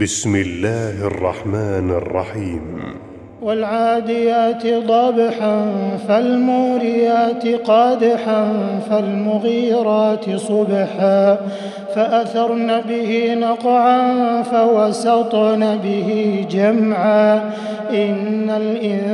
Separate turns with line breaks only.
بسم الله الرحمن الرحيم.
والعاديات ضبحا فالموريات قادحا فالمغيرات صبحا. فأثرن به نقعا فوسطن به جمعا. إن الإنسان